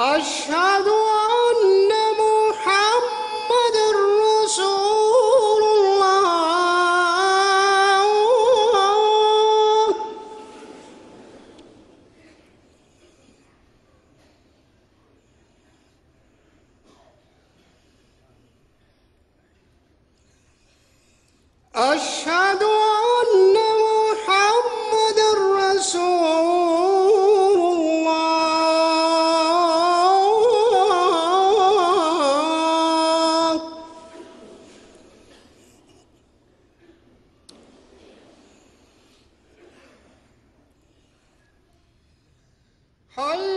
أشهد حي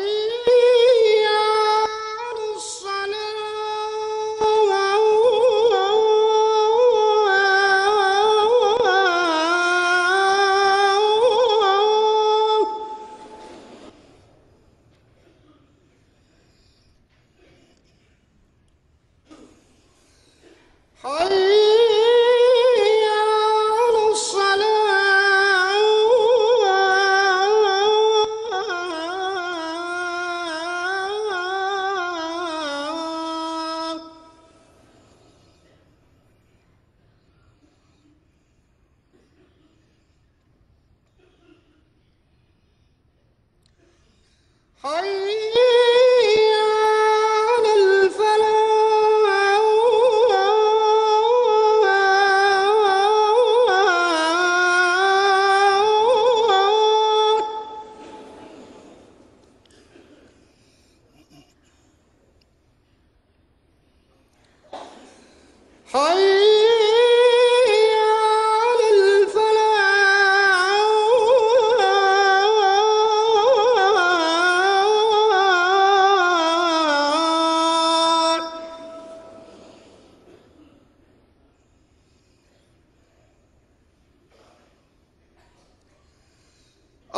حي على الفلاح. حي